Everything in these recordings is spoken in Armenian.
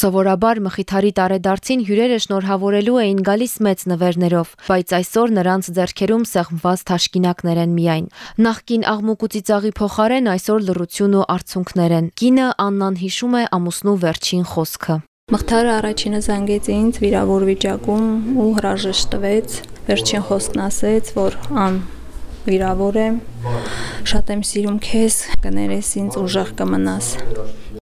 Սովորաբար Մխիթարի տարեդարձին հյուրերը շնորհավորելու էին գալիս մեծ նվերներով, բայց այսօր նրանց ձեռքերում սեղմված թաշկինակներ են միայն։ Նախկին աղմուկ ու ծիծաղի փոխարեն այսօր լռություն ու արցունքներ են։ Կինը Աննան հիշում է ամուսնու վերջին խոսքը։ Մղթարը առաջինը զանգեց ինձ վիրավոր վիճակում ու հրաժեշտ տվեց։ Վերջին խոսքն ասեց, որ ան վիրավոր եմ, շատ եմ սիրում քեզ, կներես ինձ ուժեղ կմնաս։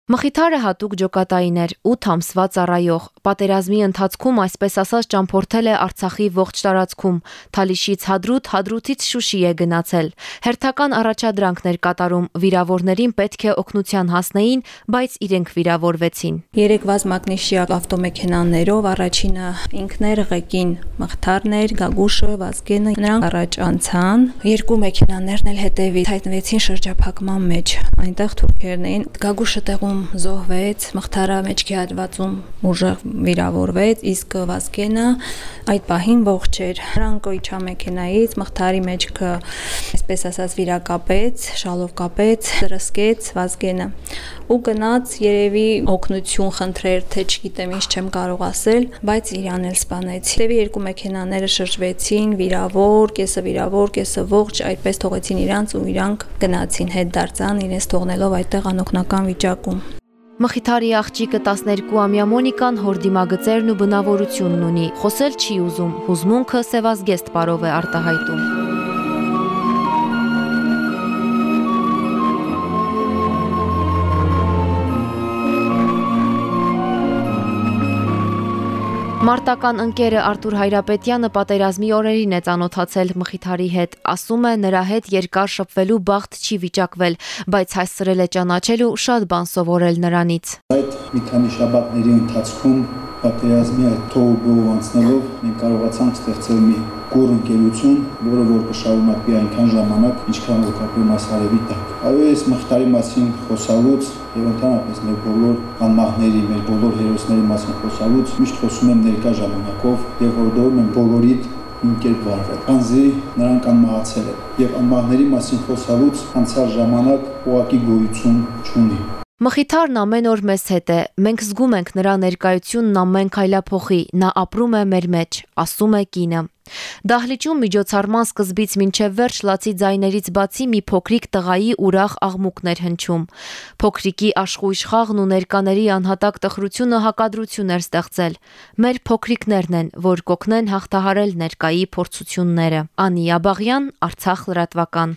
Մխիթարը հատուկ ջոկատային էր, 8 ամսվա ծառայող։ Պատերազմի ընթացքում այսպես ասած ճամփորդել է Արցախի ողջ տարածքում, Թալիշից Հադրութ, Հադրութից Շուշի է գնացել։ Հերթական առաջադրանքներ կատարում, վիրավորներին պետք է օգնության հասնեին, բայց իրենք վիրավորվեցին։ Երեք վազ մագնիշիա ավտոմեքենաներով առաջինը ինքներ ղեկին Մխիթարներ, Գագուշը, Վազգենը նրանք առաջ անցան։ Երկու մեքենաներն էլ հետևից հայտնվեցին շրջափակման մեջ։ Այնտեղ թուրքերն էին։ Գագուշը տեղում հատվածում զոհվեց, մղթարա մեջքի հատվածում ուժեղ վիրավորվեց, իսկ Վազգենը այդ պահին ողջ էր։ Նրանք իջա մեքենայից, մղթարի մեջքը, այսպես ասած, վիրակապեց, շալով կապեց, դրսկեց Վազգենը ու գնաց երևի օգնություն խնդրեր, թե չգիտեմ ինչ չեմ կարող ասել, բայց իրան էլ սպանեցի։ Տևի երկու մեքենաները շրջվեցին, վիրավոր, կեսը վիրավոր, կեսը ողջ, այդպես թողեցին իրանց ու իրանք գնացին հետ դարձան իրենց թողնելով այդտեղ անօգնական վիճակում։ Մխիթարի աղջիկը 12-ամյա Մոնիկան հորդիմագծերն ու բնավորությունն ունի։ Խոսել չի ուզում, հուզմունքը սևազգեստ պարով է արտահայտում։ Մարտական ընկերը Արտուր Հայրապետյանը պատերազմի օրերին է ծանոթացել Մխիթարի հետ։ Ասում է, նրա հետ երկար շփվելու բախտ չի վիճակվել, բայց հայսրել է ճանաչել ու շատ բան սովորել նրանից։ Այդ մի քանի շաբաթների ընթացքում պատերազմի այդ թողով անցնելով մենք կարողացանք ստեղծել մի գոր ընկերություն, որը որ կշարունակվի այնքան ժամանակ, ինչքան որ կապրեմ այս հարևի տակ։ Այո, ես մխտարի մասին խոսալուց եւ ընդհանրապես մեր բոլոր անմահների, մեր բոլոր հերոսների մասին խոսալուց միշտ խոսում եմ ներկա ժամանակով եւ հորդորում եմ բոլորիդ ինքեր վարվել։ Քանզի նրանք անմահացել են եւ անմահների մասին խոսալուց անցյալ ժամանակ ուղակի գոյություն չունի։ Մխիթարն ամեն օր մեզ հետ է։ Մենք զգում ենք նրա ներկայությունն ամեն քայլափոխի։ Նա ապրում է մեր մեջ, ասում է կինը։ Դահլիճում միջոցառման սկզբից մինչև վերջ լացի ձայներից բացի մի փոքրիկ տղայի ուրախ աղմուկներ հնչում։ Փոքրիկի աշխույժ խաղն ու ներկաների անհատակ տխրությունը հակադրություն էր ստեղծել։ Մեր փոքրիկներն են, որ կոգնեն հաղթահարել ներկայի փորձությունները։ Անի Աբաղյան, Արցախ լրատվական։